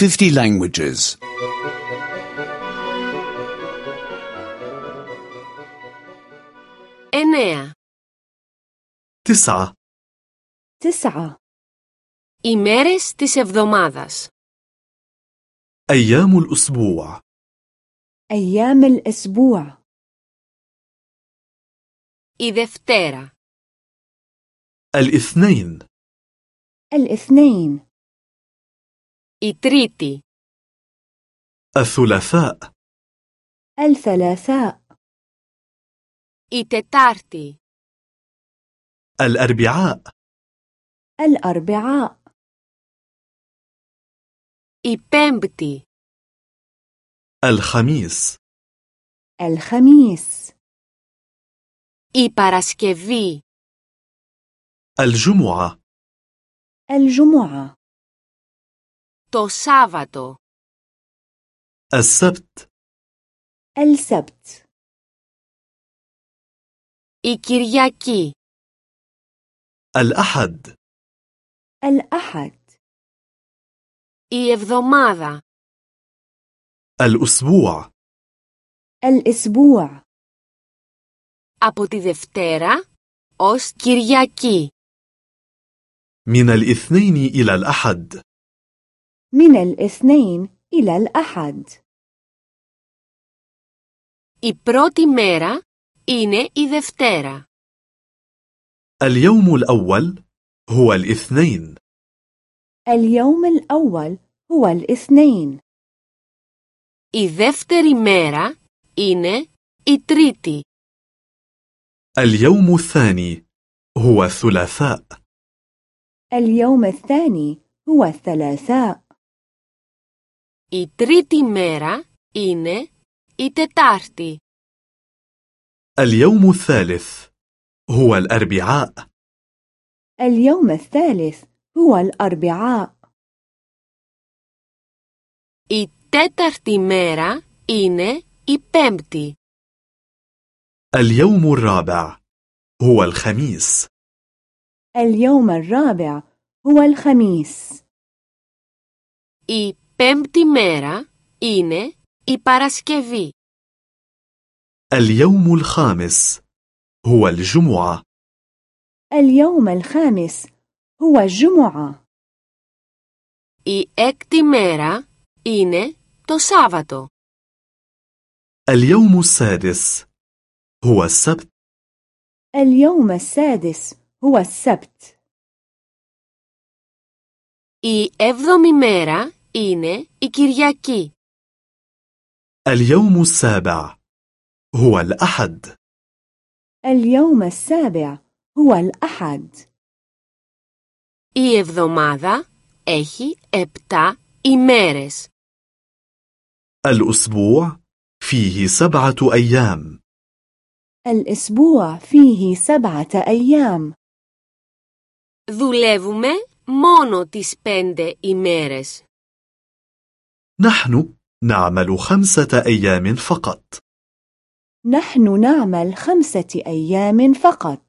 50 languages. 9. تسعة تسعة Ημέρες της εβδομάδας. أيام الأسبوع أيام الأسبوع Η Δευτέρα. الاثنين الاثنين Η Τρίτη. الثلاثاء الثلاثاء Η Τετάρτη. الأربعاء الأربعاء Η Πέμπτη. الخميس الخميس Η Παρασκευή. الجمعة الجمعة Το Σάββατο. السبت السبت Η Κυριακή. الأحد الأحد Η Εβδομάδα. الأسبوع الأسبوع Από τη Δευτέρα ως Κυριακή. من الاثنين إلى الأحد من الاثنين إلى الأحد Η πρώτη μέρα είναι η Δευτέρα. اليوم الأول هو الاثنين اليوم الأول هو الاثنين Η δεύτερη μέρα είναι η Τρίτη. اليوم الثاني هو الثلاثاء اليوم الثاني هو الثلاثاء Η τρίτη μέρα είναι η Τετάρτη. اليوم الثالث هو الأربعاء اليوم الثالث هو الأربعاء Η τέταρτη μέρα είναι η Πέμπτη. اليوم الرابع هو الخميس اليوم الرابع هو الخميس Η πέμπτη μέρα είναι η Παρασκευή. اليوم الخامس هو الجمعة اليوم الخامس هو الجمعة Η έκτη μέρα είναι το Σάββατο. اليوم السادس هو السبت اليوم السادس هو السبت Η έβδομη μέρα είναι η Κυριακή. اليوم السابع هو الأحد اليوم السابع هو الأحد Η εβδομάδα έχει επτά ημέρες. الأسبوع فيه سبعة أيام الأسبوع فيه سبعة أيام Δουλεύουμε μόνο τις πέντε ημέρες. نحن نعمل خمسة أيام فقط. نحن نعمل خمسة أيام فقط.